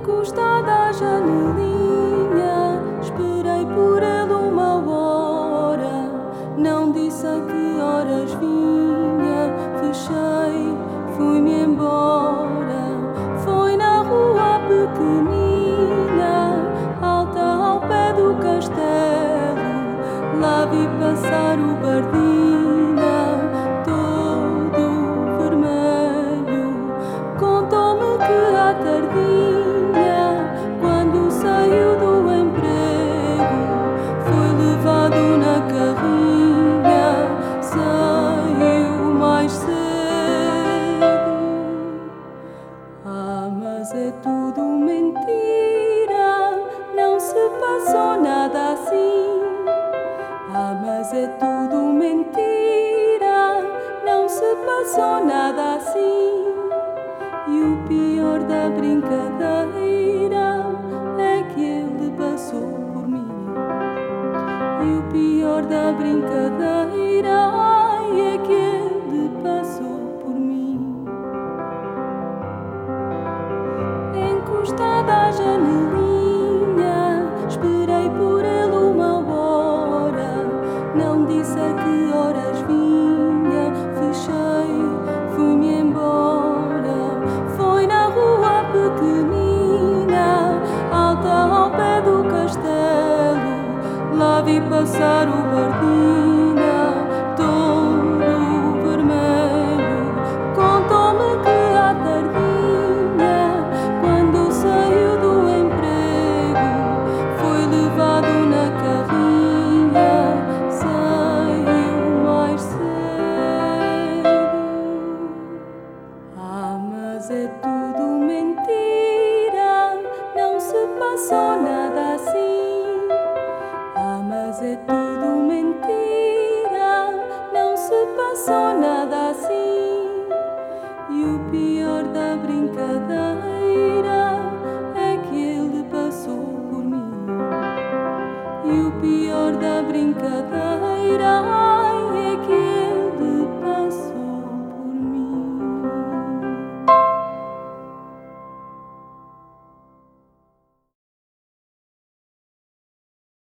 Encostada à janelinha, esperei por ele uma hora. Não disse a que horas vinha, fechei, fui-me embora. Foi na rua pequenina, alta ao pé do castelo. Lá vi passar o Bardina, todo vermelho. Contou-me que à tardinha, Mas é tudo mentira, não se passou nada assim. Ah, mas é tudo mentira, não se passou nada assim. E o pior da brincadeira é que ele passou por mim. E o pior da brincadeira Lá vi passar o Bardina, todo vermelho. Contou-me que à tardinha, quando saiu do emprego, foi levado na carrinha, saiu mais cedo. Ah, mas é tudo mentira, não se passou nada é tudo mentira, não se passou nada assim. E o pior da brincadeira é que ele passou por mim. E o pior da brincadeira